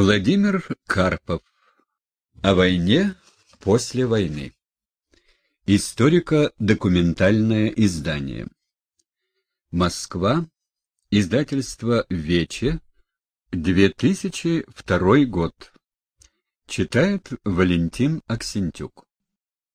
Владимир Карпов. О войне после войны. Историко-документальное издание. Москва. Издательство «Вече», 2002 год. Читает Валентин Аксентюк.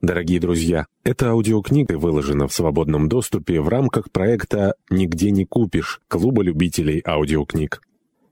Дорогие друзья, эта аудиокнига выложена в свободном доступе в рамках проекта «Нигде не купишь» Клуба любителей аудиокниг.